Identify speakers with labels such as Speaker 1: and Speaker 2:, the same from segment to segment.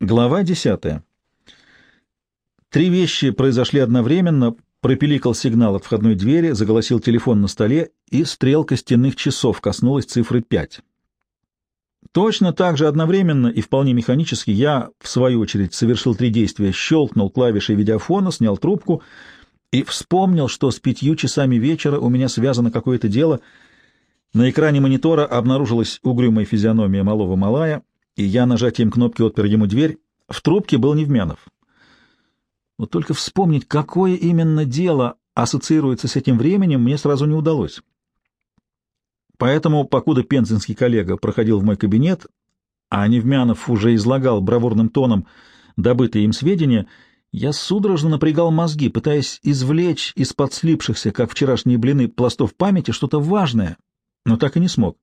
Speaker 1: Глава десятая. Три вещи произошли одновременно. Пропеликал сигнал от входной двери, заголосил телефон на столе, и стрелка стенных часов коснулась цифры пять. Точно так же одновременно и вполне механически я, в свою очередь, совершил три действия. Щелкнул клавишей видеофона, снял трубку и вспомнил, что с пятью часами вечера у меня связано какое-то дело. На экране монитора обнаружилась угрюмая физиономия малого малая — и я нажатием кнопки отпер ему дверь. В трубке был Невмянов. Вот только вспомнить, какое именно дело ассоциируется с этим временем, мне сразу не удалось. Поэтому, покуда пензенский коллега проходил в мой кабинет, а Невмянов уже излагал бравурным тоном добытые им сведения, я судорожно напрягал мозги, пытаясь извлечь из подслипшихся, как вчерашние блины, пластов памяти что-то важное, но так и не смог.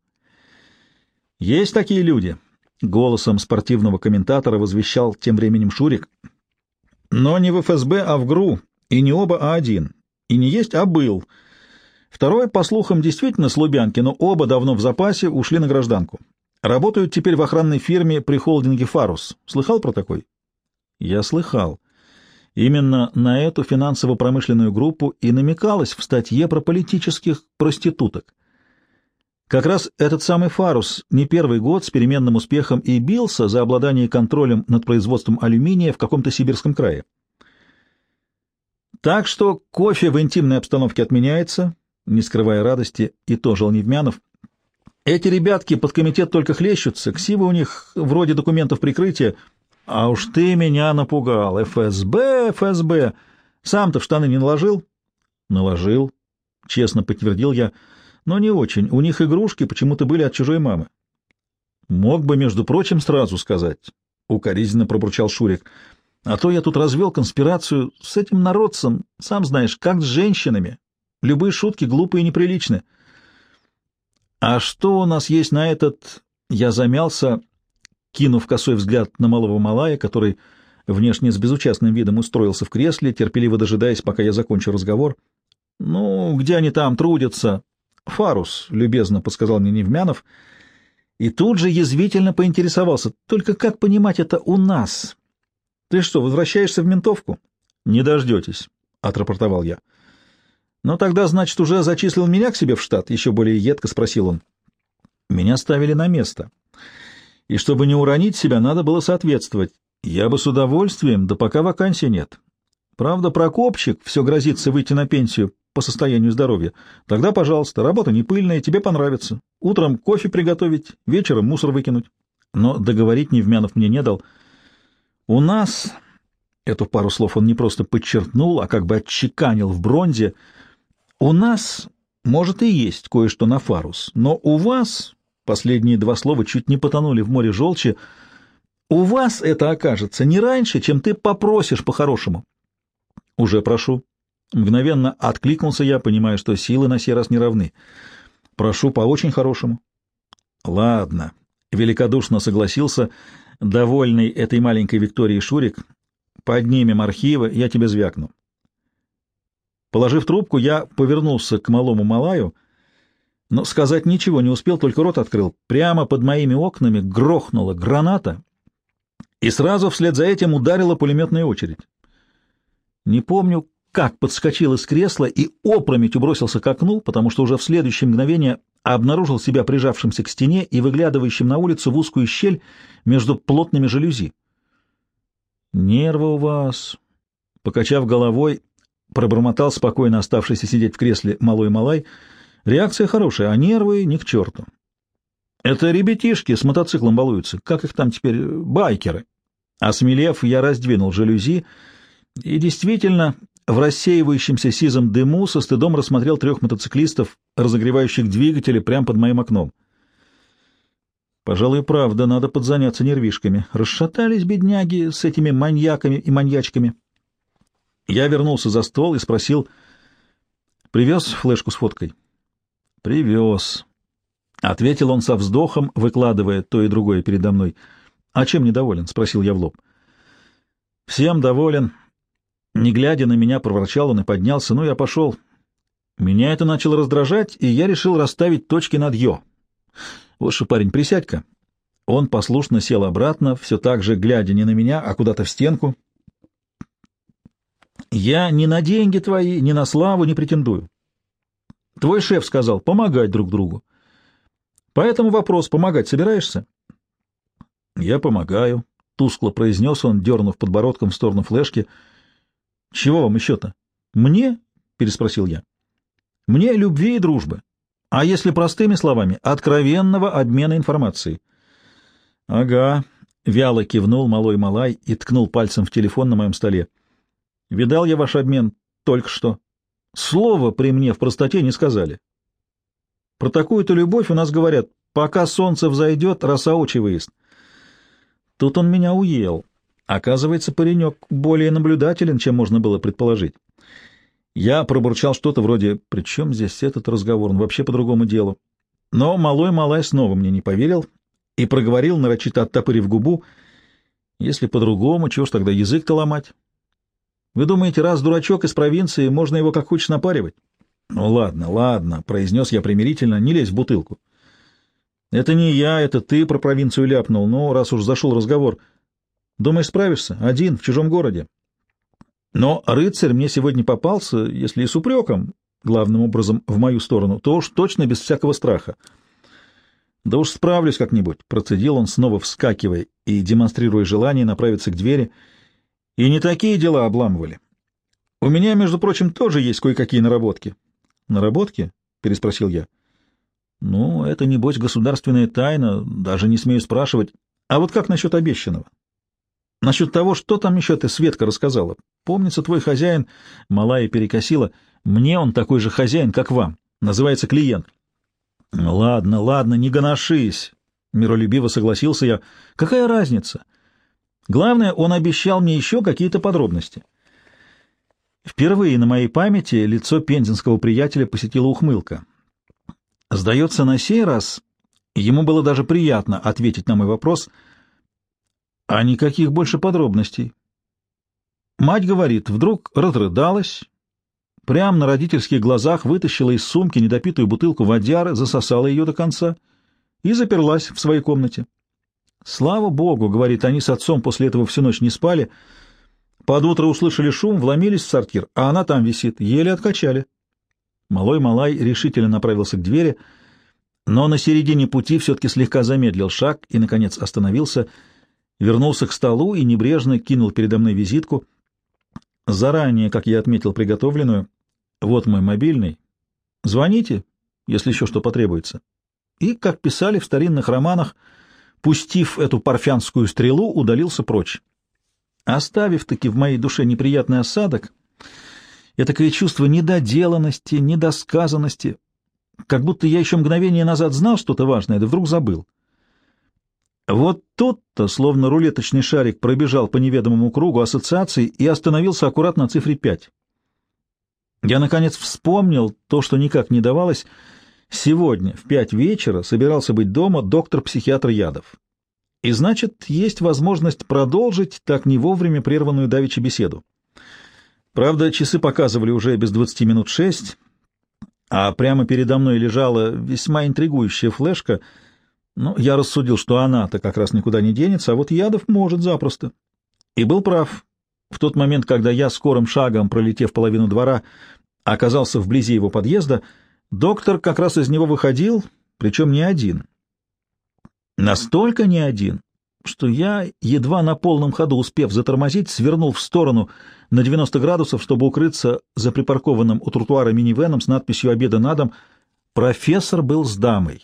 Speaker 1: Есть такие люди, Голосом спортивного комментатора возвещал тем временем Шурик. Но не в ФСБ, а в ГРУ. И не оба, а один. И не есть, а был. Второе, по слухам, действительно с Лубянки, но оба давно в запасе ушли на гражданку. Работают теперь в охранной фирме при холдинге «Фарус». Слыхал про такой? Я слыхал. Именно на эту финансово-промышленную группу и намекалось в статье про политических проституток. Как раз этот самый Фарус не первый год с переменным успехом и бился за обладание контролем над производством алюминия в каком-то сибирском крае. Так что кофе в интимной обстановке отменяется, не скрывая радости, и тоже Невмянов. Эти ребятки под комитет только хлещутся, ксивы у них вроде документов прикрытия. А уж ты меня напугал, ФСБ, ФСБ. Сам-то в штаны не наложил? Наложил, честно подтвердил я, — но не очень. У них игрушки почему-то были от чужой мамы. Мог бы, между прочим, сразу сказать, — укоризненно пробурчал Шурик. А то я тут развел конспирацию с этим народцем, сам знаешь, как с женщинами. Любые шутки глупые и неприличны. А что у нас есть на этот... Я замялся, кинув косой взгляд на малого малая, который внешне с безучастным видом устроился в кресле, терпеливо дожидаясь, пока я закончу разговор. Ну, где они там трудятся? Фарус, — любезно подсказал мне Невмянов, и тут же язвительно поинтересовался. Только как понимать это у нас? Ты что, возвращаешься в ментовку? Не дождетесь, — отрапортовал я. Ну тогда, значит, уже зачислил меня к себе в штат? Еще более едко спросил он. Меня ставили на место. И чтобы не уронить себя, надо было соответствовать. Я бы с удовольствием, да пока вакансии нет. Правда, Прокопчик все грозится выйти на пенсию по состоянию здоровья. Тогда, пожалуйста, работа не пыльная, тебе понравится. Утром кофе приготовить, вечером мусор выкинуть. Но договорить Невмянов мне не дал. У нас... Эту пару слов он не просто подчеркнул, а как бы отчеканил в бронзе. У нас, может, и есть кое-что на фарус, но у вас... Последние два слова чуть не потонули в море желчи. У вас это окажется не раньше, чем ты попросишь по-хорошему. Уже прошу, Мгновенно откликнулся я, понимая, что силы на сей раз не равны. Прошу по очень хорошему. Ладно, великодушно согласился, довольный этой маленькой Викторией Шурик. Поднимем архивы, я тебе звякну. Положив трубку, я повернулся к малому Малаю, но сказать ничего не успел, только рот открыл. Прямо под моими окнами грохнула граната, и сразу вслед за этим ударила пулеметная очередь. Не помню, как подскочил из кресла и опрометью бросился к окну, потому что уже в следующее мгновение обнаружил себя прижавшимся к стене и выглядывающим на улицу в узкую щель между плотными жалюзи. «Нервы у вас!» Покачав головой, пробормотал спокойно оставшийся сидеть в кресле малой малай. Реакция хорошая, а нервы ни к черту. Это ребятишки с мотоциклом балуются. Как их там теперь? Байкеры. Осмелев, я раздвинул жалюзи, и действительно в рассеивающемся сизом дыму со стыдом рассмотрел трех мотоциклистов, разогревающих двигатели прямо под моим окном. Пожалуй, правда, надо подзаняться нервишками. Расшатались бедняги с этими маньяками и маньячками. Я вернулся за стол и спросил, «Привез флешку с фоткой?» «Привез», — ответил он со вздохом, выкладывая то и другое передо мной. «А чем недоволен?» — спросил я в лоб. «Всем доволен». Не глядя на меня, проворчал он и поднялся. Ну, я пошел. Меня это начало раздражать, и я решил расставить точки над «ё». Что, парень, присядь-ка. Он послушно сел обратно, все так же глядя не на меня, а куда-то в стенку. «Я ни на деньги твои, ни на славу не претендую. Твой шеф сказал помогать друг другу. Поэтому вопрос, помогать собираешься?» «Я помогаю», — тускло произнес он, дернув подбородком в сторону флешки. «Чего вам еще-то?» «Мне?» — переспросил я. «Мне любви и дружбы. А если простыми словами, откровенного обмена информацией». «Ага», — вяло кивнул малой Малай и ткнул пальцем в телефон на моем столе. «Видал я ваш обмен только что. Слово при мне в простоте не сказали. Про такую-то любовь у нас говорят, пока солнце взойдет, роса очи выезд». Тут он меня уел. Оказывается, паренек более наблюдателен, чем можно было предположить. Я пробурчал что-то вроде «При чем здесь этот разговор? Он вообще по другому делу». Но малой Малай снова мне не поверил и проговорил, нарочито оттопырив губу, «Если по-другому, чего ж тогда язык-то ломать? Вы думаете, раз дурачок из провинции, можно его как хочешь напаривать?» «Ну ладно, ладно», — произнес я примирительно, — «не лезь в бутылку». «Это не я, это ты про провинцию ляпнул, но раз уж зашел разговор. Думаешь, справишься? Один, в чужом городе?» Но рыцарь мне сегодня попался, если и с упреком, главным образом в мою сторону, то уж точно без всякого страха. «Да уж справлюсь как-нибудь», — процедил он, снова вскакивая и демонстрируя желание направиться к двери. «И не такие дела обламывали. У меня, между прочим, тоже есть кое-какие наработки». «Наработки?» — переспросил я. «Ну, это, небось, государственная тайна, даже не смею спрашивать. А вот как насчет обещанного? Насчет того, что там еще ты, Светка, рассказала. Помнится, твой хозяин, малая перекосила, мне он такой же хозяин, как вам. Называется клиент. Ладно, ладно, не гоношись. Миролюбиво согласился я. Какая разница? Главное, он обещал мне еще какие-то подробности. Впервые на моей памяти лицо пензенского приятеля посетила ухмылка. Сдается, на сей раз ему было даже приятно ответить на мой вопрос — а никаких больше подробностей. Мать говорит, вдруг разрыдалась, прямо на родительских глазах вытащила из сумки недопитую бутылку водяры, засосала ее до конца и заперлась в своей комнате. Слава богу, говорит, они с отцом после этого всю ночь не спали. Под утро услышали шум, вломились в сортир, а она там висит, еле откачали. Малой Малай решительно направился к двери, но на середине пути все-таки слегка замедлил шаг и, наконец, остановился — вернулся к столу и небрежно кинул передо мной визитку. Заранее, как я отметил, приготовленную. Вот мой мобильный. Звоните, если еще что потребуется. И, как писали в старинных романах, пустив эту парфянскую стрелу, удалился прочь. Оставив таки в моей душе неприятный осадок, такое чувство недоделанности, недосказанности, как будто я еще мгновение назад знал что-то важное, да вдруг забыл. Вот тут-то, словно рулеточный шарик, пробежал по неведомому кругу ассоциаций и остановился аккуратно на цифре 5. Я, наконец, вспомнил то, что никак не давалось. Сегодня в пять вечера собирался быть дома доктор-психиатр Ядов. И значит, есть возможность продолжить так не вовремя прерванную давичи беседу. Правда, часы показывали уже без двадцати минут шесть, а прямо передо мной лежала весьма интригующая флешка — ну, я рассудил, что она-то как раз никуда не денется, а вот Ядов может запросто. И был прав. В тот момент, когда я скорым шагом, пролетев половину двора, оказался вблизи его подъезда, доктор как раз из него выходил, причем не один. Настолько не один, что я, едва на полном ходу успев затормозить, свернул в сторону на 90 градусов, чтобы укрыться за припаркованным у тротуара минивеном с надписью «Обеда на дом». Профессор был с дамой.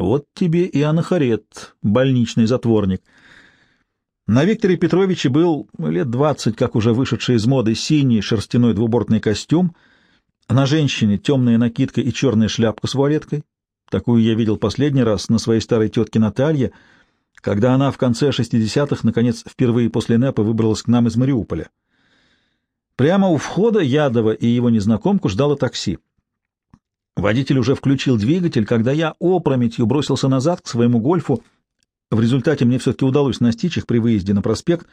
Speaker 1: Вот тебе и анахарет, больничный затворник. На Викторе Петровиче был лет двадцать, как уже вышедший из моды, синий шерстяной двубортный костюм, на женщине темная накидка и черная шляпка с вуалеткой. Такую я видел последний раз на своей старой тетке Наталье, когда она в конце шестидесятых, наконец, впервые после НЭПа выбралась к нам из Мариуполя. Прямо у входа Ядова и его незнакомку ждало такси. Водитель уже включил двигатель, когда я опрометью бросился назад к своему гольфу. В результате мне все-таки удалось настичь их при выезде на проспект,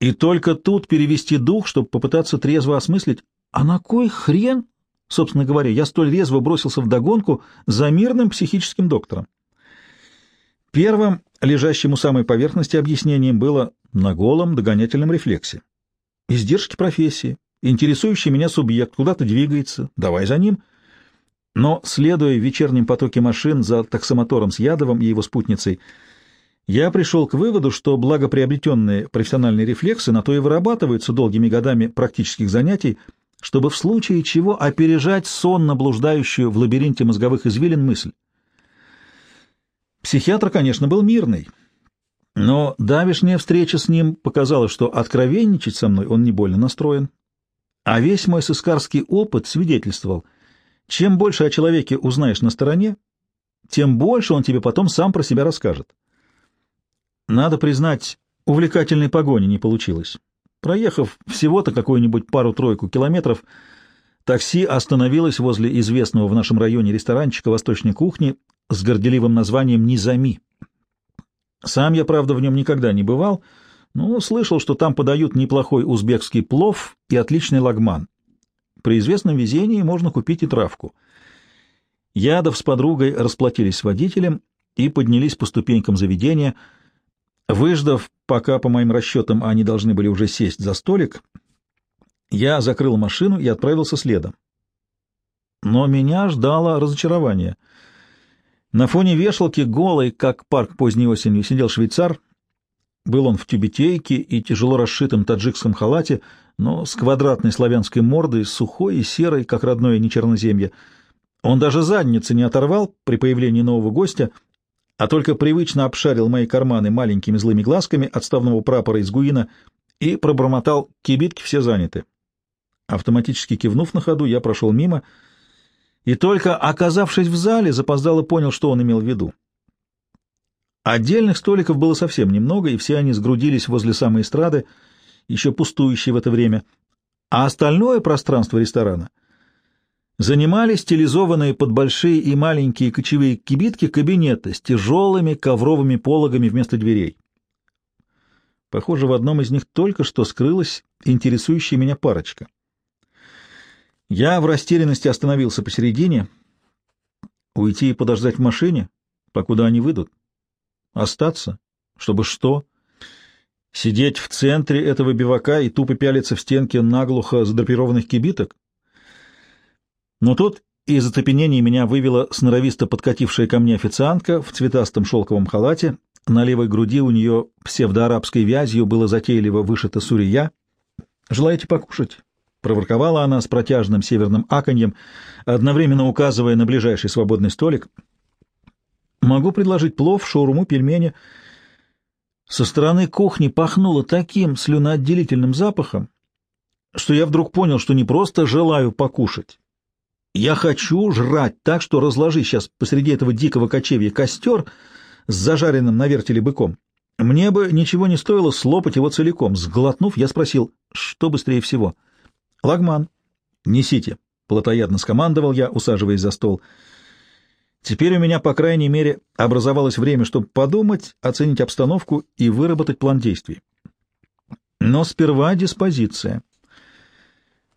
Speaker 1: и только тут перевести дух, чтобы попытаться трезво осмыслить, а на кой хрен, собственно говоря, я столь резво бросился в догонку за мирным психическим доктором. Первым, лежащим у самой поверхности объяснением, было на голом догонятельном рефлексе. Издержки профессии, интересующий меня субъект куда-то двигается, давай за ним. Но, следуя в вечернем потоке машин за таксомотором с Ядовым и его спутницей, я пришел к выводу, что благоприобретенные профессиональные рефлексы на то и вырабатываются долгими годами практических занятий, чтобы в случае чего опережать сонно блуждающую в лабиринте мозговых извилин мысль. Психиатр, конечно, был мирный, но давешняя встреча с ним показала, что откровенничать со мной он не больно настроен, а весь мой сыскарский опыт свидетельствовал, чем больше о человеке узнаешь на стороне, тем больше он тебе потом сам про себя расскажет. Надо признать, увлекательной погони не получилось. Проехав всего-то какую-нибудь пару-тройку километров, такси остановилось возле известного в нашем районе ресторанчика восточной кухни с горделивым названием «Низами». Сам я, правда, в нем никогда не бывал, но слышал, что там подают неплохой узбекский плов и отличный лагман. При известном везении можно купить и травку. Ядов с подругой расплатились с водителем и поднялись по ступенькам заведения — Выждав, пока, по моим расчетам, они должны были уже сесть за столик, я закрыл машину и отправился следом. Но меня ждало разочарование. На фоне вешалки, голый, как парк поздней осенью, сидел швейцар. Был он в тюбетейке и тяжело расшитом таджикском халате, но с квадратной славянской мордой, сухой и серой, как родное нечерноземье. Он даже задницы не оторвал при появлении нового гостя — а только привычно обшарил мои карманы маленькими злыми глазками отставного прапора из Гуина и пробормотал «кибитки все заняты». Автоматически кивнув на ходу, я прошел мимо и только оказавшись в зале, запоздало понял, что он имел в виду. Отдельных столиков было совсем немного, и все они сгрудились возле самой эстрады, еще пустующей в это время, а остальное пространство ресторана — занимали стилизованные под большие и маленькие кочевые кибитки кабинеты с тяжелыми ковровыми пологами вместо дверей. Похоже, в одном из них только что скрылась интересующая меня парочка. Я в растерянности остановился посередине. Уйти и подождать в машине, покуда они выйдут? Остаться? Чтобы что? Сидеть в центре этого бивака и тупо пялиться в стенки наглухо задрапированных кибиток? Но тут из оцепенения меня вывела сноровисто подкатившая ко мне официантка в цветастом шелковом халате. На левой груди у нее псевдоарабской вязью было затейливо вышито сурия. «Желаете покушать?» — проворковала она с протяжным северным аканьем, одновременно указывая на ближайший свободный столик. «Могу предложить плов, шаурму, пельмени». Со стороны кухни пахнуло таким слюноотделительным запахом, что я вдруг понял, что не просто желаю покушать, я хочу жрать так, что разложи сейчас посреди этого дикого кочевья костер с зажаренным на вертеле быком. Мне бы ничего не стоило слопать его целиком. Сглотнув, я спросил, что быстрее всего. «Лагман, несите», — плотоядно скомандовал я, усаживаясь за стол. Теперь у меня, по крайней мере, образовалось время, чтобы подумать, оценить обстановку и выработать план действий. Но сперва диспозиция.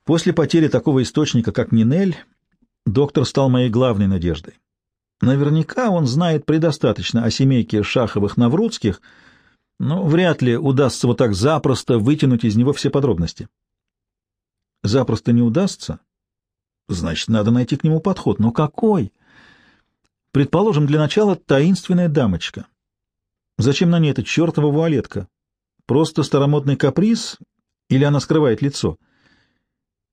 Speaker 1: После потери такого источника, как Нинель, доктор стал моей главной надеждой. Наверняка он знает предостаточно о семейке Шаховых-Наврудских, но вряд ли удастся вот так запросто вытянуть из него все подробности. Запросто не удастся? Значит, надо найти к нему подход. Но какой? Предположим, для начала таинственная дамочка. Зачем на ней эта чертова вуалетка? Просто старомодный каприз или она скрывает лицо? —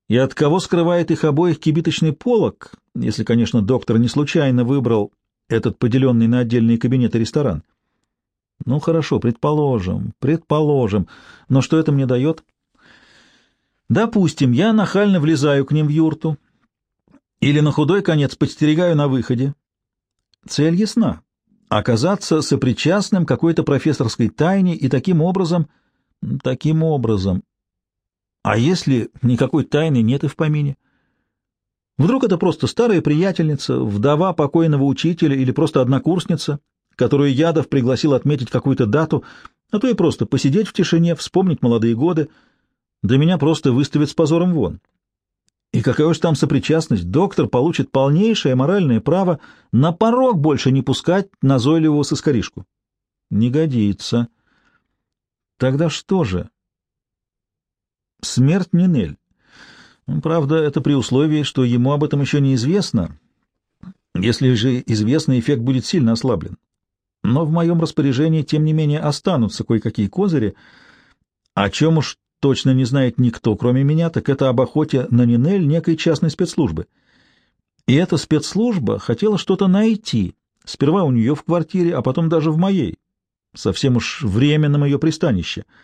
Speaker 1: и от кого скрывает их обоих кибиточный полог, если, конечно, доктор не случайно выбрал этот поделенный на отдельные кабинеты ресторан. Ну, хорошо, предположим, предположим. Но что это мне дает? Допустим, я нахально влезаю к ним в юрту или на худой конец подстерегаю на выходе. Цель ясна — оказаться сопричастным какой-то профессорской тайне и таким образом... Таким образом... А если никакой тайны нет и в помине? Вдруг это просто старая приятельница, вдова покойного учителя или просто однокурсница, которую Ядов пригласил отметить какую-то дату, а то и просто посидеть в тишине, вспомнить молодые годы, да меня просто выставят с позором вон. И какая уж там сопричастность, доктор получит полнейшее моральное право на порог больше не пускать назойливого соскоришку. Не годится. Тогда что же? Смерть Нинель. Правда, это при условии, что ему об этом еще неизвестно. Если же известно, эффект будет сильно ослаблен. Но в моем распоряжении, тем не менее, останутся кое-какие козыри, о чем уж точно не знает никто, кроме меня, так это об охоте на Нинель некой частной спецслужбы. И эта спецслужба хотела что-то найти, сперва у нее в квартире, а потом даже в моей, совсем уж временном ее пристанище —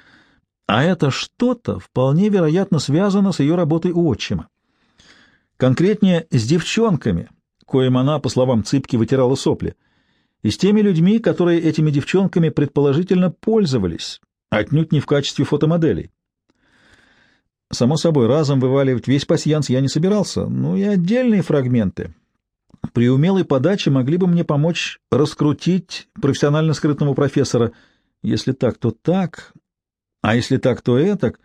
Speaker 1: а это что-то вполне вероятно связано с ее работой у отчима. Конкретнее, с девчонками, коим она, по словам Цыпки, вытирала сопли, и с теми людьми, которые этими девчонками предположительно пользовались, отнюдь не в качестве фотомоделей. Само собой, разом вываливать весь пасьянс я не собирался, ну и отдельные фрагменты. При умелой подаче могли бы мне помочь раскрутить профессионально скрытного профессора. Если так, то так, а если так, то этак.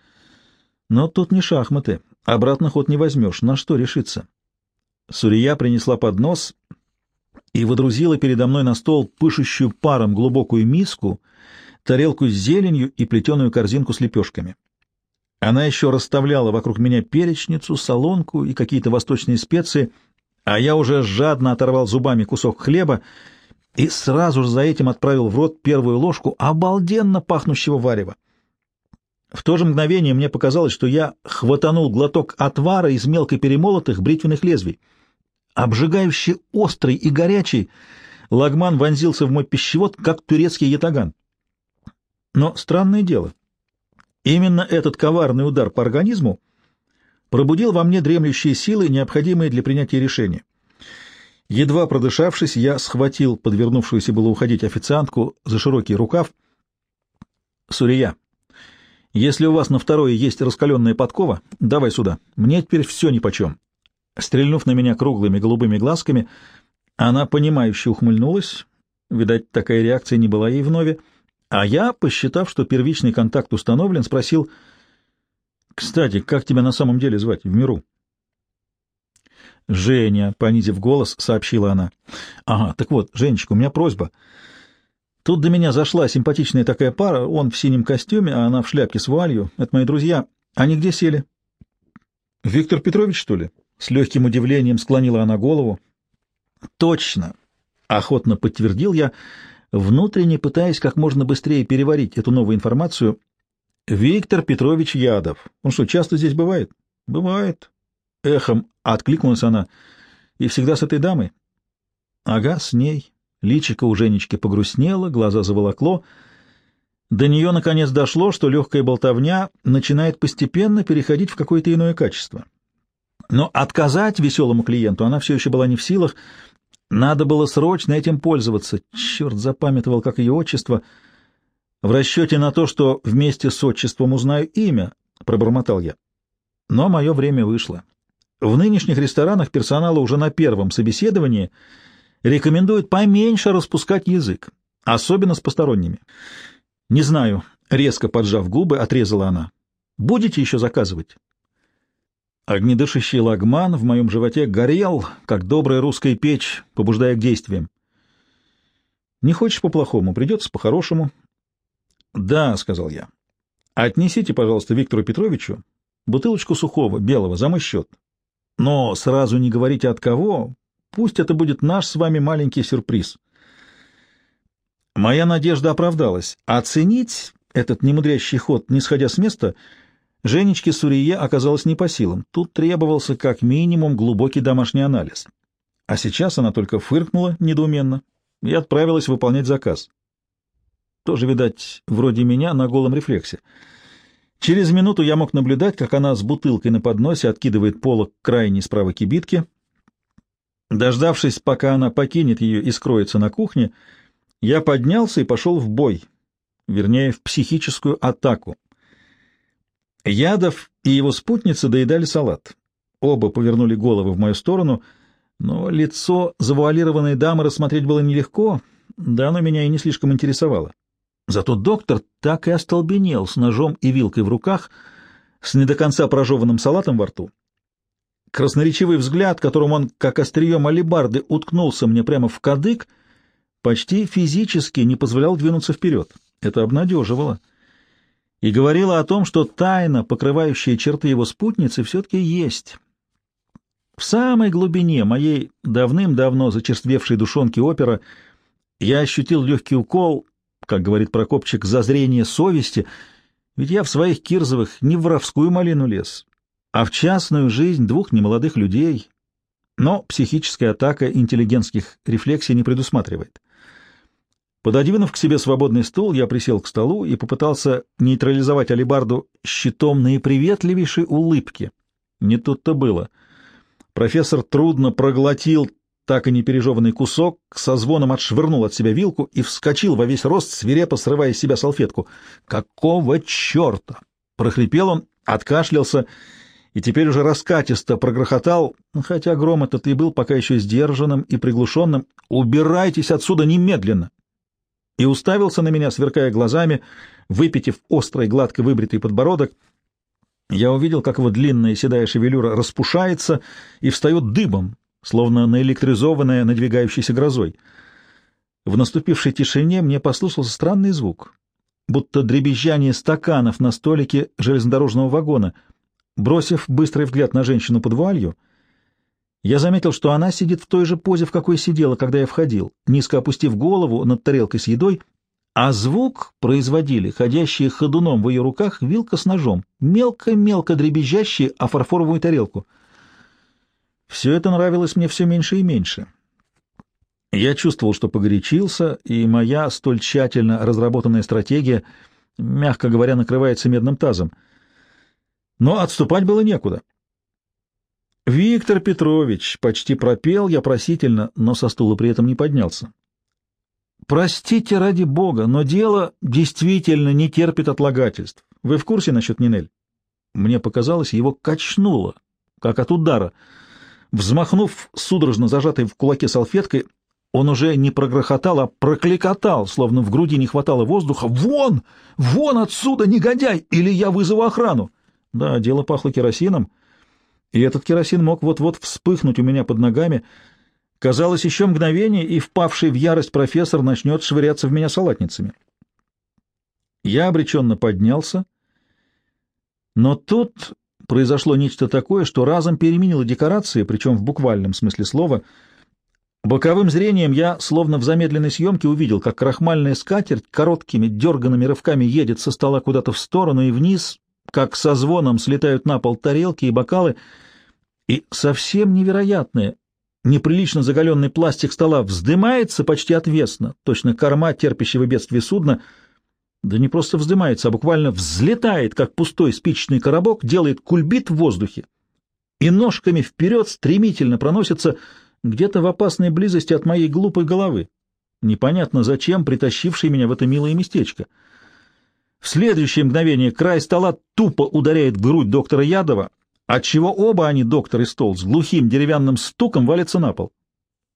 Speaker 1: Но тут не шахматы. Обратно ход не возьмешь. На что решиться? Сурия принесла поднос и водрузила передо мной на стол пышущую паром глубокую миску, тарелку с зеленью и плетеную корзинку с лепешками. Она еще расставляла вокруг меня перечницу, солонку и какие-то восточные специи, а я уже жадно оторвал зубами кусок хлеба и сразу же за этим отправил в рот первую ложку обалденно пахнущего варева. В то же мгновение мне показалось, что я хватанул глоток отвара из мелко перемолотых бритвенных лезвий. Обжигающий острый и горячий, лагман вонзился в мой пищевод, как турецкий ятаган. Но странное дело, именно этот коварный удар по организму пробудил во мне дремлющие силы, необходимые для принятия решения. Едва продышавшись, я схватил подвернувшуюся было уходить официантку за широкий рукав. «Сурия», если у вас на второе есть раскаленная подкова, давай сюда. Мне теперь все нипочем. Стрельнув на меня круглыми голубыми глазками, она понимающе ухмыльнулась. Видать, такая реакция не была ей вновь. А я, посчитав, что первичный контакт установлен, спросил, «Кстати, как тебя на самом деле звать в миру?» «Женя», — понизив голос, сообщила она. «Ага, так вот, Женечка, у меня просьба». Тут до меня зашла симпатичная такая пара, он в синем костюме, а она в шляпке с вуалью. Это мои друзья. Они где сели? — Виктор Петрович, что ли? С легким удивлением склонила она голову. — Точно! — охотно подтвердил я, внутренне пытаясь как можно быстрее переварить эту новую информацию. — Виктор Петрович Ядов. Он что, часто здесь бывает? — Бывает. Эхом откликнулась она. — И всегда с этой дамой? — Ага, с ней. Личико у Женечки погрустнело, глаза заволокло. До нее наконец дошло, что легкая болтовня начинает постепенно переходить в какое-то иное качество. Но отказать веселому клиенту она все еще была не в силах. Надо было срочно этим пользоваться. Черт запамятовал, как ее отчество. В расчете на то, что вместе с отчеством узнаю имя, пробормотал я. Но мое время вышло. В нынешних ресторанах персонала уже на первом собеседовании — рекомендуют поменьше распускать язык, особенно с посторонними. Не знаю, резко поджав губы, отрезала она. Будете еще заказывать? Огнедышащий лагман в моем животе горел, как добрая русская печь, побуждая к действиям. Не хочешь по-плохому, придется по-хорошему. Да, — сказал я. Отнесите, пожалуйста, Виктору Петровичу бутылочку сухого, белого, за мой счет. Но сразу не говорите от кого, Пусть это будет наш с вами маленький сюрприз. Моя надежда оправдалась. Оценить этот немудрящий ход, не сходя с места, Женечке Сурие оказалось не по силам. Тут требовался как минимум глубокий домашний анализ. А сейчас она только фыркнула недоуменно и отправилась выполнять заказ. Тоже, видать, вроде меня на голом рефлексе. Через минуту я мог наблюдать, как она с бутылкой на подносе откидывает полок крайней справа кибитки — Дождавшись, пока она покинет ее и скроется на кухне, я поднялся и пошел в бой, вернее, в психическую атаку. Ядов и его спутница доедали салат. Оба повернули головы в мою сторону, но лицо завуалированной дамы рассмотреть было нелегко, да оно меня и не слишком интересовало. Зато доктор так и остолбенел с ножом и вилкой в руках, с не до конца прожеванным салатом во рту, Красноречивый взгляд, которым он, как острием алебарды, уткнулся мне прямо в кадык, почти физически не позволял двинуться вперед. Это обнадеживало. И говорило о том, что тайна, покрывающая черты его спутницы, все-таки есть. В самой глубине моей давным-давно зачерствевшей душонки опера я ощутил легкий укол, как говорит Прокопчик, зазрение совести, ведь я в своих Кирзовых не в воровскую малину лез, а в частную жизнь двух немолодых людей. Но психическая атака интеллигентских рефлексий не предусматривает. Пододвинув к себе свободный стул, я присел к столу и попытался нейтрализовать алибарду щитом наиприветливейшей улыбки. Не тут-то было. Профессор трудно проглотил так и не пережеванный кусок, со звоном отшвырнул от себя вилку и вскочил во весь рост, свирепо срывая с себя салфетку. «Какого черта?» — прохрипел он, откашлялся и теперь уже раскатисто прогрохотал, хотя гром этот и был пока еще сдержанным и приглушенным. «Убирайтесь отсюда немедленно!» И уставился на меня, сверкая глазами, выпитив острый, гладко выбритый подбородок. Я увидел, как его длинная седая шевелюра распушается и встает дыбом, словно наэлектризованная надвигающейся грозой. В наступившей тишине мне послышался странный звук, будто дребезжание стаканов на столике железнодорожного вагона. Бросив быстрый взгляд на женщину под вуалью, я заметил, что она сидит в той же позе, в какой сидела, когда я входил, низко опустив голову над тарелкой с едой, а звук производили ходящие ходуном в ее руках вилка с ножом, мелко-мелко дребезжащие о фарфоровую тарелку — все это нравилось мне все меньше и меньше. Я чувствовал, что погорячился, и моя столь тщательно разработанная стратегия, мягко говоря, накрывается медным тазом. Но отступать было некуда. «Виктор Петрович!» — почти пропел я просительно, но со стула при этом не поднялся. «Простите ради бога, но дело действительно не терпит отлагательств. Вы в курсе насчет Нинель?» Мне показалось, его качнуло, как от удара — Взмахнув судорожно зажатой в кулаке салфеткой, он уже не прогрохотал, а прокликотал, словно в груди не хватало воздуха. «Вон! Вон отсюда, негодяй! Или я вызову охрану!» Да, дело пахло керосином, и этот керосин мог вот-вот вспыхнуть у меня под ногами. Казалось, еще мгновение, и впавший в ярость профессор начнет швыряться в меня салатницами. Я обреченно поднялся, но тут произошло нечто такое, что разом переменило декорации, причем в буквальном смысле слова. Боковым зрением я, словно в замедленной съемке, увидел, как крахмальная скатерть короткими дерганными рывками едет со стола куда-то в сторону и вниз, как со звоном слетают на пол тарелки и бокалы, и совсем невероятное, неприлично заголенный пластик стола вздымается почти отвесно, точно корма терпящего бедствия судна — да не просто вздымается, а буквально взлетает, как пустой спичечный коробок, делает кульбит в воздухе и ножками вперед стремительно проносится где-то в опасной близости от моей глупой головы, непонятно зачем притащивший меня в это милое местечко. В следующее мгновение край стола тупо ударяет в грудь доктора Ядова, отчего оба они, доктор и стол, с глухим деревянным стуком валятся на пол.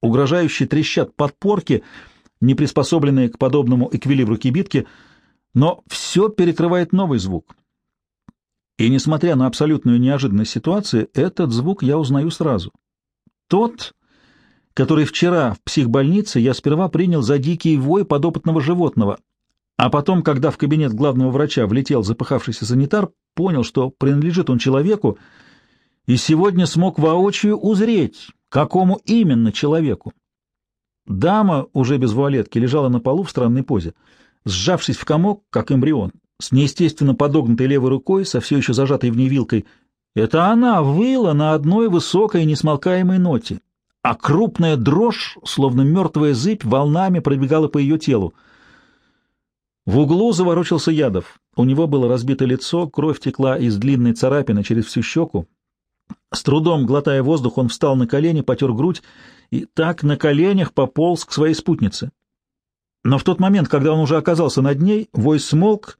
Speaker 1: Угрожающе трещат подпорки, не приспособленные к подобному эквилибру кибитки — но все перекрывает новый звук. И несмотря на абсолютную неожиданность ситуации, этот звук я узнаю сразу. Тот, который вчера в психбольнице я сперва принял за дикий вой подопытного животного, а потом, когда в кабинет главного врача влетел запыхавшийся санитар, понял, что принадлежит он человеку, и сегодня смог воочию узреть, какому именно человеку. Дама, уже без вуалетки, лежала на полу в странной позе — сжавшись в комок, как эмбрион, с неестественно подогнутой левой рукой, со все еще зажатой в ней вилкой. Это она выла на одной высокой несмолкаемой ноте, а крупная дрожь, словно мертвая зыбь, волнами пробегала по ее телу. В углу заворочился Ядов. У него было разбито лицо, кровь текла из длинной царапины через всю щеку. С трудом глотая воздух, он встал на колени, потер грудь и так на коленях пополз к своей спутнице. Но в тот момент, когда он уже оказался над ней, вой смолк,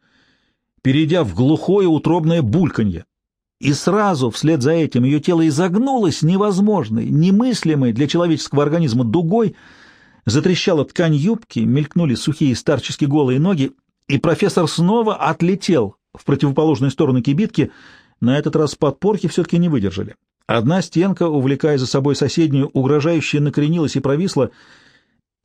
Speaker 1: перейдя в глухое утробное бульканье. И сразу вслед за этим ее тело изогнулось невозможной, немыслимой для человеческого организма дугой, затрещала ткань юбки, мелькнули сухие старчески голые ноги, и профессор снова отлетел в противоположную сторону кибитки, на этот раз подпорки все-таки не выдержали. Одна стенка, увлекая за собой соседнюю, угрожающе накренилась и провисла,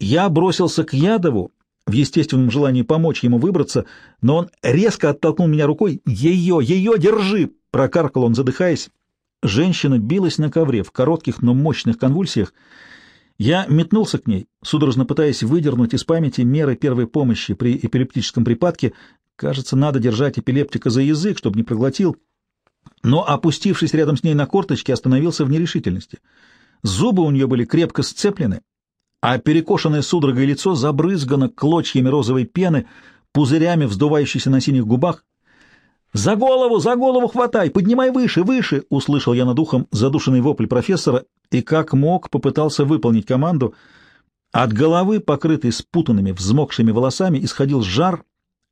Speaker 1: Я бросился к Ядову в естественном желании помочь ему выбраться, но он резко оттолкнул меня рукой. «Ее! Ее держи!» — прокаркал он, задыхаясь. Женщина билась на ковре в коротких, но мощных конвульсиях. Я метнулся к ней, судорожно пытаясь выдернуть из памяти меры первой помощи при эпилептическом припадке. Кажется, надо держать эпилептика за язык, чтобы не проглотил. Но, опустившись рядом с ней на корточки, остановился в нерешительности. Зубы у нее были крепко сцеплены, а перекошенное судорогой лицо забрызгано клочьями розовой пены, пузырями вздувающейся на синих губах. «За голову, за голову хватай! Поднимай выше, выше!» — услышал я над ухом задушенный вопль профессора и как мог попытался выполнить команду. От головы, покрытой спутанными, взмокшими волосами, исходил жар.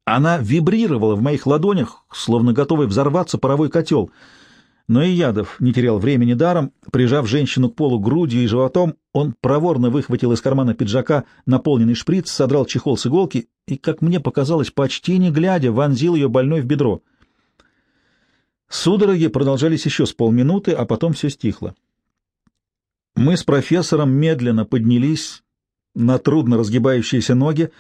Speaker 1: Она вибрировала в моих ладонях, словно готовый взорваться паровой котел — но и Ядов не терял времени даром. Прижав женщину к полу грудью и животом, он проворно выхватил из кармана пиджака наполненный шприц, содрал чехол с иголки и, как мне показалось, почти не глядя, вонзил ее больной в бедро. Судороги продолжались еще с полминуты, а потом все стихло. Мы с профессором медленно поднялись на трудно разгибающиеся ноги,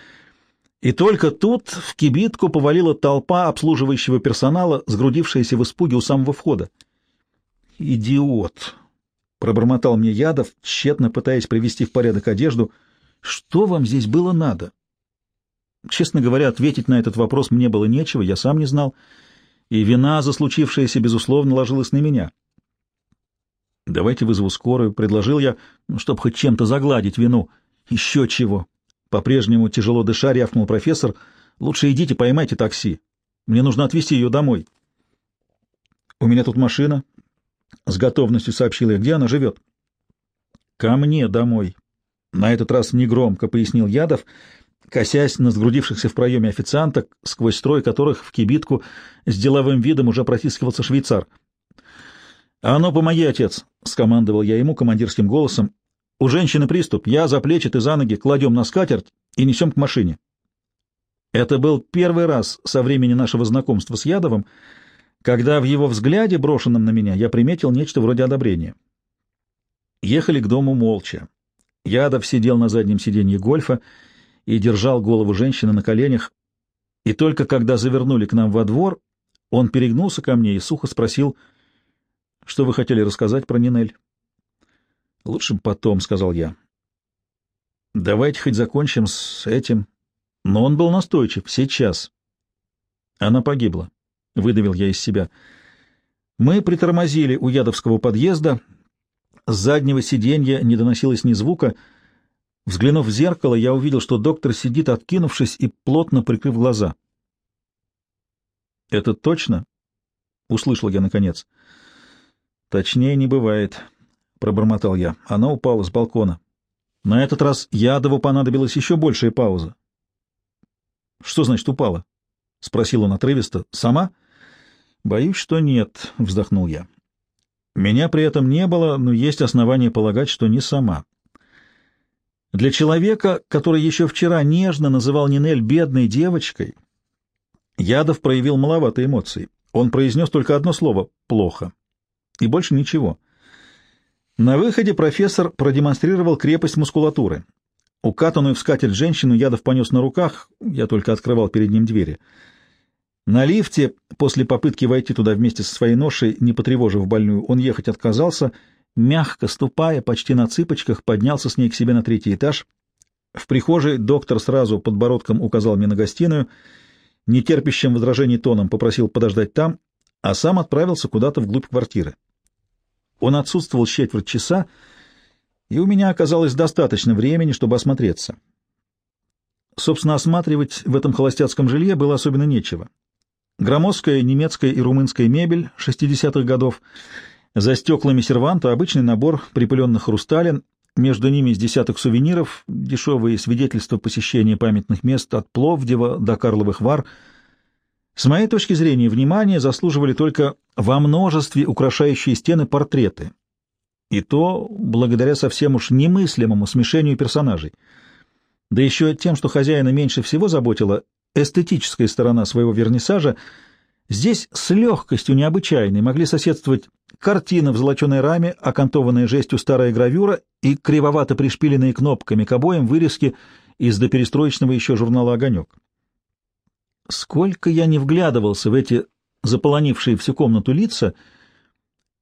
Speaker 1: и только тут в кибитку повалила толпа обслуживающего персонала, сгрудившаяся в испуге у самого входа. «Идиот!» — пробормотал мне Ядов, тщетно пытаясь привести в порядок одежду. «Что вам здесь было надо?» Честно говоря, ответить на этот вопрос мне было нечего, я сам не знал, и вина за случившееся, безусловно, ложилась на меня. «Давайте вызову скорую», — предложил я, чтобы хоть чем-то загладить вину. «Еще чего!» По-прежнему тяжело дыша рявкнул профессор. «Лучше идите, поймайте такси. Мне нужно отвезти ее домой». «У меня тут машина», — с готовностью сообщил я, где она живет. — Ко мне домой. На этот раз негромко пояснил Ядов, косясь на сгрудившихся в проеме официанток, сквозь строй которых в кибитку с деловым видом уже протискивался швейцар. — А ну, помоги, отец! — скомандовал я ему командирским голосом. — У женщины приступ. Я за плечи, ты за ноги, кладем на скатерть и несем к машине. Это был первый раз со времени нашего знакомства с Ядовым, — когда в его взгляде, брошенном на меня, я приметил нечто вроде одобрения. Ехали к дому молча. Ядов сидел на заднем сиденье гольфа и держал голову женщины на коленях, и только когда завернули к нам во двор, он перегнулся ко мне и сухо спросил, что вы хотели рассказать про Нинель. «Лучше потом», — сказал я. «Давайте хоть закончим с этим». Но он был настойчив. Сейчас. Она погибла. — выдавил я из себя. Мы притормозили у Ядовского подъезда. С заднего сиденья не доносилось ни звука. Взглянув в зеркало, я увидел, что доктор сидит, откинувшись и плотно прикрыв глаза. «Это точно?» — услышал я наконец. «Точнее не бывает», — пробормотал я. Она упала с балкона. На этот раз Ядову понадобилась еще большая пауза. «Что значит упала?» — спросил он отрывисто. «Сама?» Боюсь, что нет, вздохнул я. Меня при этом не было, но есть основания полагать, что не сама. Для человека, который еще вчера нежно называл Нинель бедной девочкой, Ядов проявил маловато эмоций. Он произнес только одно слово «плохо». И больше ничего. На выходе профессор продемонстрировал крепость мускулатуры. Укатанную в скатерть женщину Ядов понес на руках, я только открывал перед ним двери — на лифте, после попытки войти туда вместе со своей ношей, не потревожив больную, он ехать отказался, мягко ступая, почти на цыпочках, поднялся с ней к себе на третий этаж. В прихожей доктор сразу подбородком указал мне на гостиную, нетерпящим возражений тоном попросил подождать там, а сам отправился куда-то вглубь квартиры. Он отсутствовал четверть часа, и у меня оказалось достаточно времени, чтобы осмотреться. Собственно, осматривать в этом холостяцком жилье было особенно нечего. Громоздкая немецкая и румынская мебель 60-х годов, за стеклами серванта обычный набор припыленных хрусталин, между ними с десяток сувениров, дешевые свидетельства посещения памятных мест от Пловдева до Карловых Вар. С моей точки зрения, внимание заслуживали только во множестве украшающие стены портреты. И то благодаря совсем уж немыслимому смешению персонажей. Да еще тем, что хозяина меньше всего заботило эстетическая сторона своего вернисажа, здесь с легкостью необычайной могли соседствовать картина в золоченой раме, окантованная жестью старая гравюра и кривовато пришпиленные кнопками к обоям вырезки из доперестроечного еще журнала «Огонек». Сколько я не вглядывался в эти заполонившие всю комнату лица,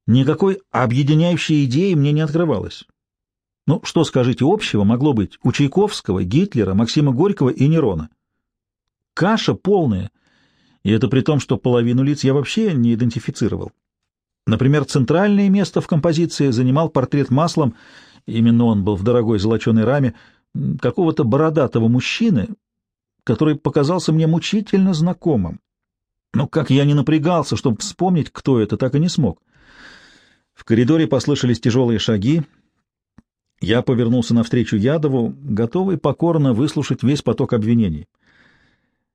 Speaker 1: никакой объединяющей идеи мне не открывалось. Ну, что, скажите, общего могло быть у Чайковского, Гитлера, Максима Горького и Нерона? Каша полная, и это при том, что половину лиц я вообще не идентифицировал. Например, центральное место в композиции занимал портрет маслом, именно он был в дорогой золоченой раме, какого-то бородатого мужчины, который показался мне мучительно знакомым. Но как я не напрягался, чтобы вспомнить, кто это, так и не смог. В коридоре послышались тяжелые шаги. Я повернулся навстречу Ядову, готовый покорно выслушать весь поток обвинений.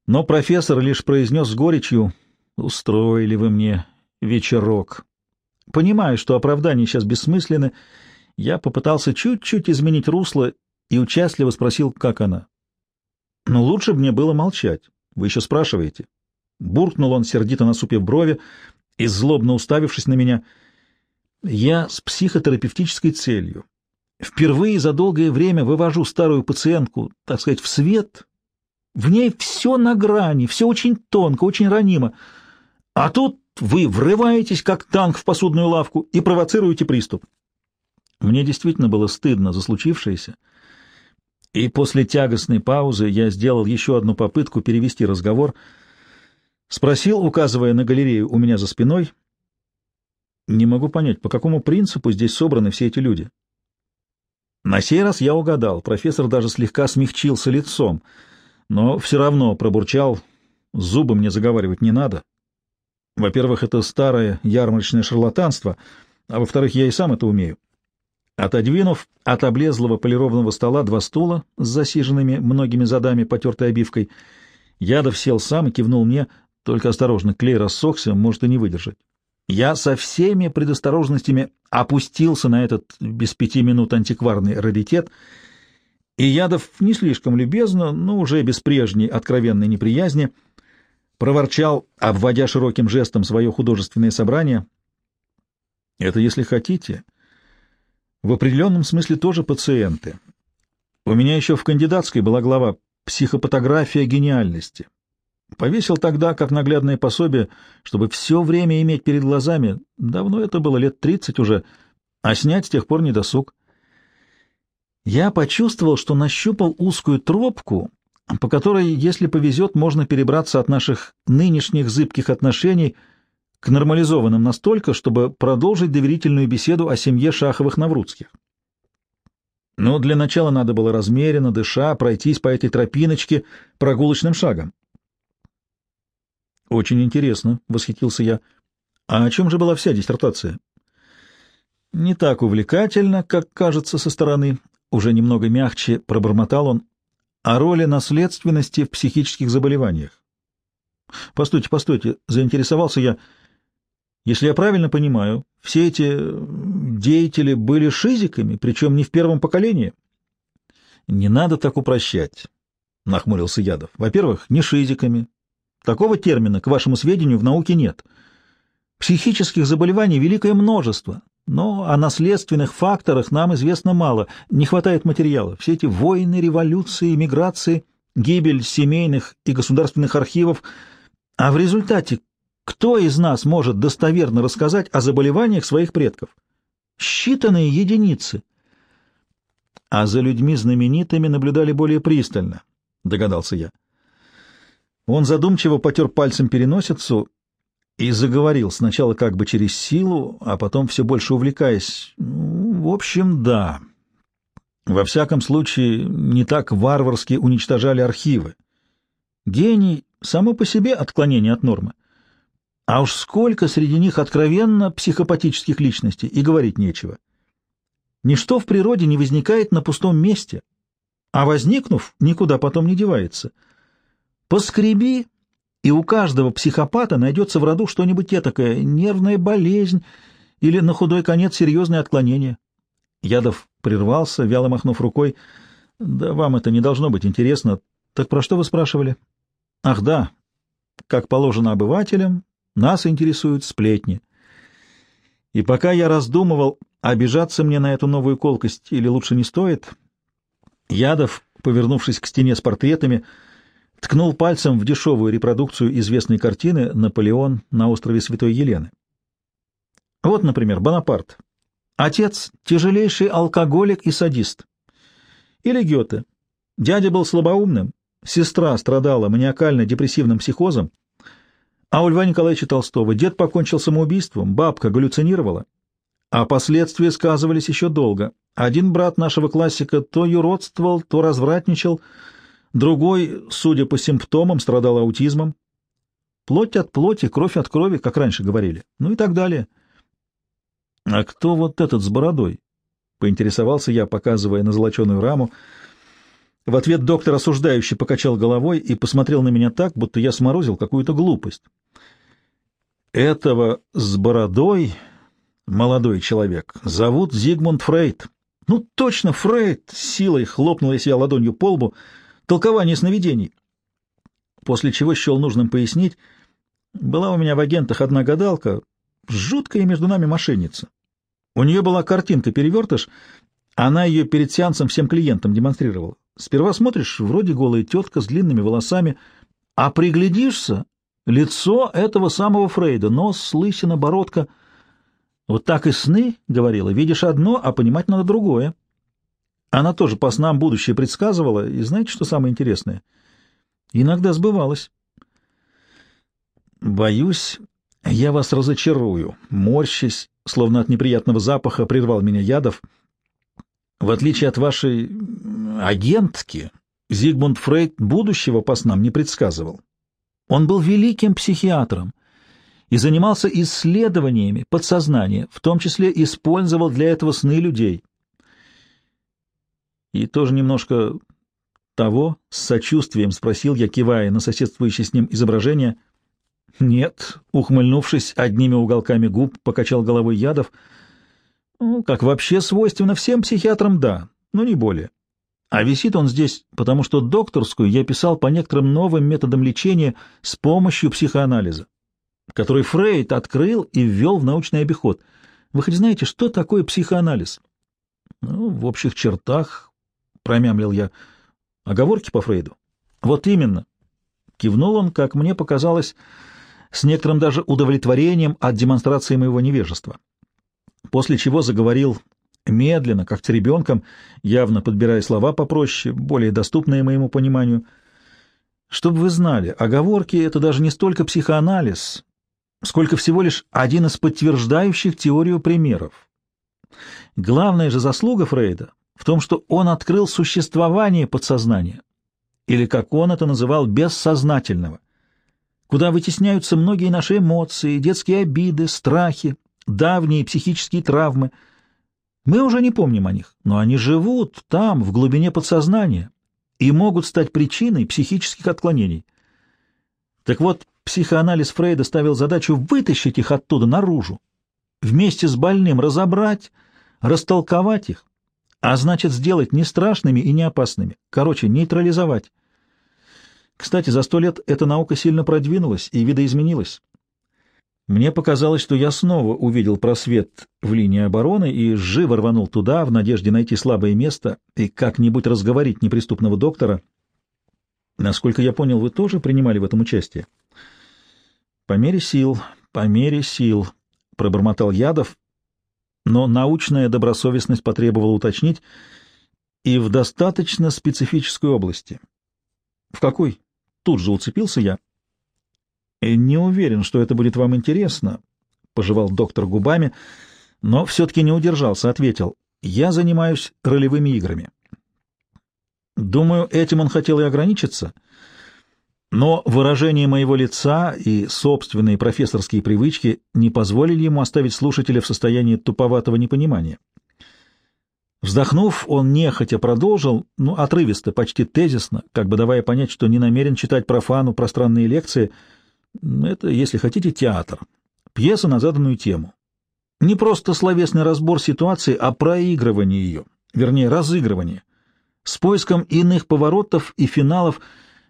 Speaker 1: Но профессор лишь произнес с горечью «Устроили вы мне вечерок». Понимая, что оправдания сейчас бессмысленны, я попытался чуть-чуть изменить русло и участливо спросил, как она. Но лучше бы мне было молчать. Вы еще спрашиваете. Буркнул он, сердито насупив брови и злобно уставившись на меня. Я с психотерапевтической целью. Впервые за долгое время вывожу старую пациентку, так сказать, в свет. В ней все на грани, все очень тонко, очень ранимо. А тут вы врываетесь, как танк в посудную лавку, и провоцируете приступ. Мне действительно было стыдно за случившееся, и после тягостной паузы я сделал еще одну попытку перевести разговор. Спросил, указывая на галерею у меня за спиной, «Не могу понять, по какому принципу здесь собраны все эти люди?» На сей раз я угадал, профессор даже слегка смягчился лицом, но все равно пробурчал, зубы мне заговаривать не надо. Во-первых, это старое ярмарочное шарлатанство, а во-вторых, я и сам это умею. Отодвинув от облезлого полированного стола два стула с засиженными многими задами потертой обивкой, Ядов сел сам и кивнул мне, только осторожно, клей рассохся, может и не выдержать. Я со всеми предосторожностями опустился на этот без пяти минут антикварный раритет, и Ядов не слишком любезно, но уже без прежней откровенной неприязни — проворчал, обводя широким жестом свое художественное собрание. Это, если хотите, в определенном смысле тоже пациенты. У меня еще в кандидатской была глава «Психопатография гениальности». Повесил тогда, как наглядное пособие, чтобы все время иметь перед глазами, давно это было, лет тридцать уже, а снять с тех пор не досуг. Я почувствовал, что нащупал узкую тропку, по которой, если повезет, можно перебраться от наших нынешних зыбких отношений к нормализованным настолько, чтобы продолжить доверительную беседу о семье Шаховых-Наврудских. Но для начала надо было размеренно, дыша, пройтись по этой тропиночке прогулочным шагом. «Очень интересно», — восхитился я. «А о чем же была вся диссертация?» «Не так увлекательно, как кажется со стороны», — уже немного мягче пробормотал он, о роли наследственности в психических заболеваниях. Постойте, постойте, заинтересовался я. Если я правильно понимаю, все эти деятели были шизиками, причем не в первом поколении? Не надо так упрощать, нахмурился Ядов. Во-первых, не шизиками. Такого термина, к вашему сведению, в науке нет. Психических заболеваний великое множество, но о наследственных факторах нам известно мало, не хватает материала. Все эти войны, революции, миграции, гибель семейных и государственных архивов. А в результате кто из нас может достоверно рассказать о заболеваниях своих предков? Считанные единицы. А за людьми знаменитыми наблюдали более пристально, догадался я. Он задумчиво потер пальцем переносицу и заговорил сначала как бы через силу, а потом все больше увлекаясь. Ну, в общем, да. Во всяком случае, не так варварски уничтожали архивы. Гений — само по себе отклонение от нормы. А уж сколько среди них откровенно психопатических личностей, и говорить нечего. Ничто в природе не возникает на пустом месте, а возникнув, никуда потом не девается. Поскреби и у каждого психопата найдется в роду что-нибудь этакое, нервная болезнь или на худой конец серьезное отклонение. Ядов прервался, вяло махнув рукой. — Да вам это не должно быть интересно. Так про что вы спрашивали? — Ах, да. Как положено обывателям, нас интересуют сплетни. И пока я раздумывал, обижаться мне на эту новую колкость или лучше не стоит, Ядов, повернувшись к стене с портретами, ткнул пальцем в дешевую репродукцию известной картины «Наполеон на острове Святой Елены». Вот, например, Бонапарт. Отец — тяжелейший алкоголик и садист. Или Гёте. Дядя был слабоумным, сестра страдала маниакально-депрессивным психозом, а у Льва Николаевича Толстого дед покончил самоубийством, бабка галлюцинировала, а последствия сказывались еще долго. Один брат нашего классика то юродствовал, то развратничал, другой, судя по симптомам, страдал аутизмом. Плоть от плоти, кровь от крови, как раньше говорили, ну и так далее. — А кто вот этот с бородой? — поинтересовался я, показывая на золоченую раму. В ответ доктор осуждающе покачал головой и посмотрел на меня так, будто я сморозил какую-то глупость. Этого с бородой, молодой человек, зовут Зигмунд Фрейд. Ну, точно, Фрейд! Силой хлопнула я ладонью по лбу. Толкование сновидений. После чего счел нужным пояснить. Была у меня в агентах одна гадалка, жуткая между нами мошенница. У нее была картинка-перевертыш, она ее перед сеансом всем клиентам демонстрировала. Сперва смотришь, вроде голая тетка с длинными волосами, а приглядишься — лицо этого самого Фрейда, нос, лысина, бородка. Вот так и сны, — говорила, — видишь одно, а понимать надо другое. Она тоже по снам будущее предсказывала, и знаете, что самое интересное? Иногда сбывалось. Боюсь, я вас разочарую. Морщись, словно от неприятного запаха, прервал меня Ядов — в отличие от вашей агентки, Зигмунд Фрейд будущего по снам не предсказывал. Он был великим психиатром и занимался исследованиями подсознания, в том числе использовал для этого сны людей. И тоже немножко того, с сочувствием спросил я, кивая на соседствующее с ним изображение. «Нет», — ухмыльнувшись одними уголками губ, покачал головой Ядов — ну, как вообще свойственно всем психиатрам, да, но не более. А висит он здесь, потому что докторскую я писал по некоторым новым методам лечения с помощью психоанализа, который Фрейд открыл и ввел в научный обиход. Вы хоть знаете, что такое психоанализ? Ну, в общих чертах, промямлил я, оговорки по Фрейду. Вот именно. Кивнул он, как мне показалось, с некоторым даже удовлетворением от демонстрации моего невежества после чего заговорил медленно, как с ребенком, явно подбирая слова попроще, более доступные моему пониманию. Чтобы вы знали, оговорки — это даже не столько психоанализ, сколько всего лишь один из подтверждающих теорию примеров. Главная же заслуга Фрейда в том, что он открыл существование подсознания, или, как он это называл, бессознательного, куда вытесняются многие наши эмоции, детские обиды, страхи, давние психические травмы. Мы уже не помним о них, но они живут там, в глубине подсознания, и могут стать причиной психических отклонений. Так вот, психоанализ Фрейда ставил задачу вытащить их оттуда наружу, вместе с больным разобрать, растолковать их, а значит сделать не страшными и не опасными, короче, нейтрализовать. Кстати, за сто лет эта наука сильно продвинулась и видоизменилась. Мне показалось, что я снова увидел просвет в линии обороны и живо рванул туда, в надежде найти слабое место и как-нибудь разговорить неприступного доктора. Насколько я понял, вы тоже принимали в этом участие? По мере сил, по мере сил, пробормотал Ядов, но научная добросовестность потребовала уточнить и в достаточно специфической области. В какой? Тут же уцепился я. «Не уверен, что это будет вам интересно», — пожевал доктор губами, но все-таки не удержался, ответил. «Я занимаюсь ролевыми играми». Думаю, этим он хотел и ограничиться, но выражение моего лица и собственные профессорские привычки не позволили ему оставить слушателя в состоянии туповатого непонимания. Вздохнув, он нехотя продолжил, ну, отрывисто, почти тезисно, как бы давая понять, что не намерен читать профану пространные лекции — это, если хотите, театр. Пьеса на заданную тему. Не просто словесный разбор ситуации, а проигрывание ее, вернее, разыгрывание, с поиском иных поворотов и финалов,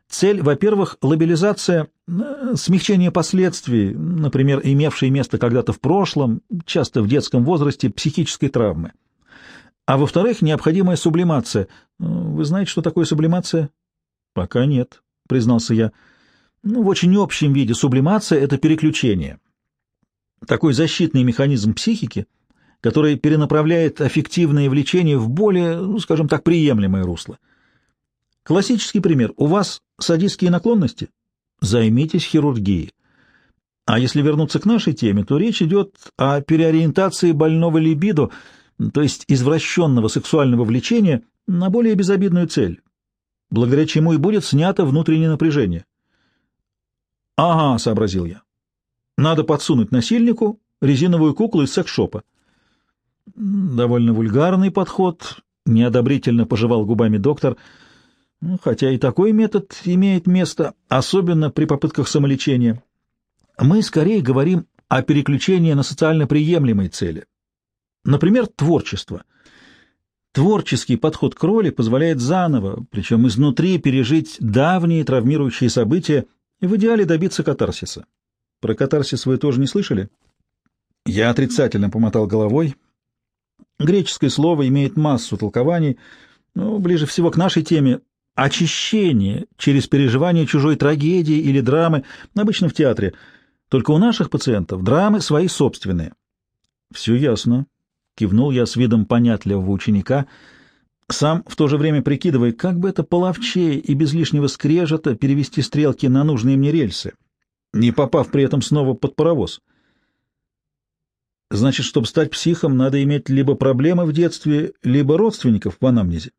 Speaker 1: Цель, во-первых, лабилизация, э, смягчение последствий, например, имевшей место когда-то в прошлом, часто в детском возрасте, психической травмы. А во-вторых, необходимая сублимация. Э, вы знаете, что такое сублимация? Пока нет, признался я. Ну, в очень общем виде сублимация — это переключение. Такой защитный механизм психики, который перенаправляет аффективное влечение в более, ну, скажем так, приемлемое русло. Классический пример. У вас садистские наклонности? Займитесь хирургией. А если вернуться к нашей теме, то речь идет о переориентации больного либидо, то есть извращенного сексуального влечения, на более безобидную цель, благодаря чему и будет снято внутреннее напряжение. «Ага», — сообразил я, — «надо подсунуть насильнику резиновую куклу из секс-шопа». «Довольно вульгарный подход», — неодобрительно пожевал губами доктор, — хотя и такой метод имеет место, особенно при попытках самолечения. Мы скорее говорим о переключении на социально приемлемые цели. Например, творчество. Творческий подход к роли позволяет заново, причем изнутри, пережить давние травмирующие события и в идеале добиться катарсиса. Про катарсис вы тоже не слышали? Я отрицательно помотал головой. Греческое слово имеет массу толкований, но ближе всего к нашей теме очищение через переживание чужой трагедии или драмы, обычно в театре. Только у наших пациентов драмы свои собственные. Все ясно, кивнул я с видом понятливого ученика, сам в то же время прикидывая, как бы это половчее и без лишнего скрежета перевести стрелки на нужные мне рельсы, не попав при этом снова под паровоз. Значит, чтобы стать психом, надо иметь либо проблемы в детстве, либо родственников в анамнезе.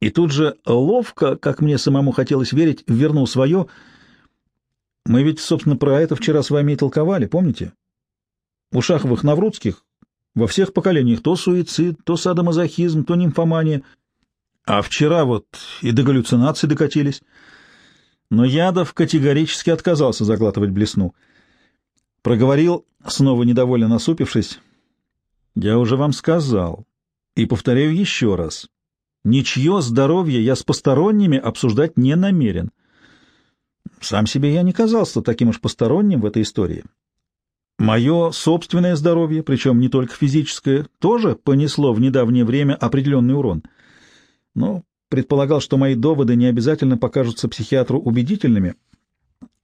Speaker 1: И тут же ловко, как мне самому хотелось верить, вернул свое. Мы ведь, собственно, про это вчера с вами и толковали, помните? У Шаховых Наврудских во всех поколениях то суицид, то садомазохизм, то нимфомания. А вчера вот и до галлюцинаций докатились. Но Ядов категорически отказался заглатывать блесну. Проговорил, снова недовольно насупившись. «Я уже вам сказал, и повторяю еще раз. Ничье здоровье я с посторонними обсуждать не намерен. Сам себе я не казался таким уж посторонним в этой истории. Мое собственное здоровье, причем не только физическое, тоже понесло в недавнее время определенный урон. Но предполагал, что мои доводы не обязательно покажутся психиатру убедительными,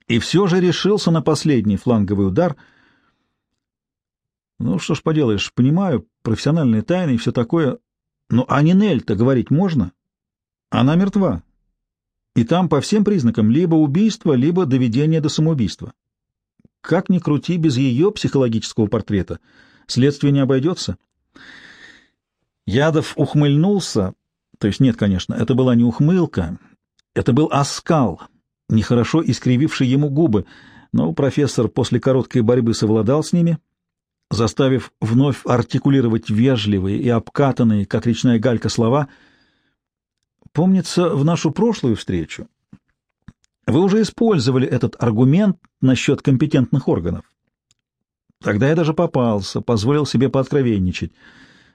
Speaker 1: и все же решился на последний фланговый удар. Ну, что ж поделаешь, понимаю, профессиональные тайны и все такое, ну, а Нинель-то говорить можно? Она мертва. И там по всем признакам либо убийство, либо доведение до самоубийства. Как ни крути, без ее психологического портрета следствие не обойдется. Ядов ухмыльнулся, то есть нет, конечно, это была не ухмылка, это был оскал, нехорошо искрививший ему губы, но профессор после короткой борьбы совладал с ними — заставив вновь артикулировать вежливые и обкатанные, как речная галька, слова. Помнится, в нашу прошлую встречу вы уже использовали этот аргумент насчет компетентных органов. Тогда я даже попался, позволил себе пооткровенничать.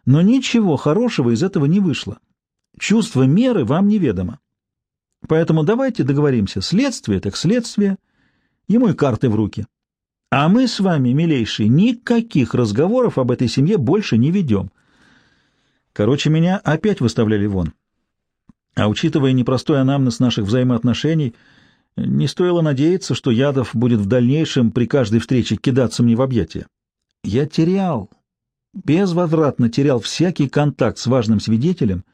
Speaker 1: Но ничего хорошего из этого не вышло. Чувство меры вам неведомо. Поэтому давайте договоримся. Следствие так следствие. Ему и карты в руки. А мы с вами, милейшие, никаких разговоров об этой семье больше не ведем. Короче, меня опять выставляли вон. А учитывая непростой анамнез наших взаимоотношений, не стоило надеяться, что Ядов будет в дальнейшем при каждой встрече кидаться мне в объятия. Я терял, безвозвратно терял всякий контакт с важным свидетелем,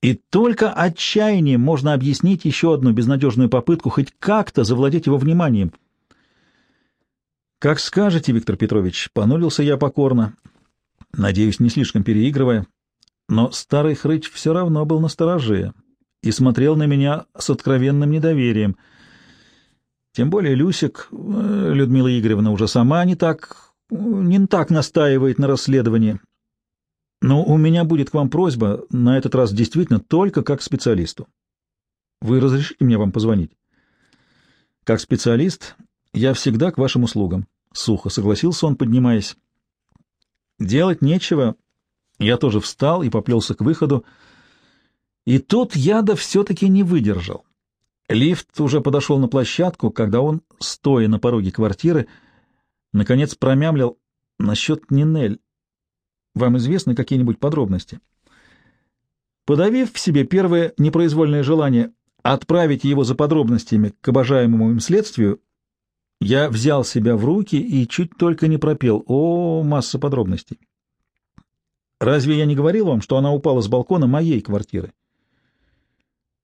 Speaker 1: и только отчаянием можно объяснить еще одну безнадежную попытку хоть как-то завладеть его вниманием — «Как скажете, Виктор Петрович», — понурился я покорно, надеюсь, не слишком переигрывая, но старый хрыч все равно был настороже и смотрел на меня с откровенным недоверием. Тем более Люсик, э, Людмила Игоревна, уже сама не так, не так настаивает на расследовании. Но у меня будет к вам просьба, на этот раз действительно только как специалисту. Вы разрешите мне вам позвонить? Как специалист я всегда к вашим услугам. — сухо согласился он, поднимаясь. Делать нечего. Я тоже встал и поплелся к выходу. И тут Яда все-таки не выдержал. Лифт уже подошел на площадку, когда он, стоя на пороге квартиры, наконец промямлил насчет Нинель. Вам известны какие-нибудь подробности? Подавив в себе первое непроизвольное желание отправить его за подробностями к обожаемому им следствию, я взял себя в руки и чуть только не пропел. О, масса подробностей. Разве я не говорил вам, что она упала с балкона моей квартиры?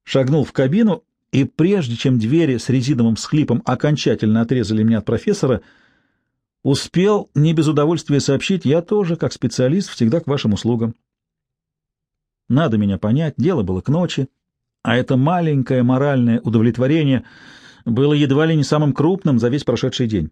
Speaker 1: Шагнул в кабину, и прежде чем двери с резиновым схлипом окончательно отрезали меня от профессора, успел не без удовольствия сообщить, я тоже, как специалист, всегда к вашим услугам. Надо меня понять, дело было к ночи, а это маленькое моральное удовлетворение было едва ли не самым крупным за весь прошедший день.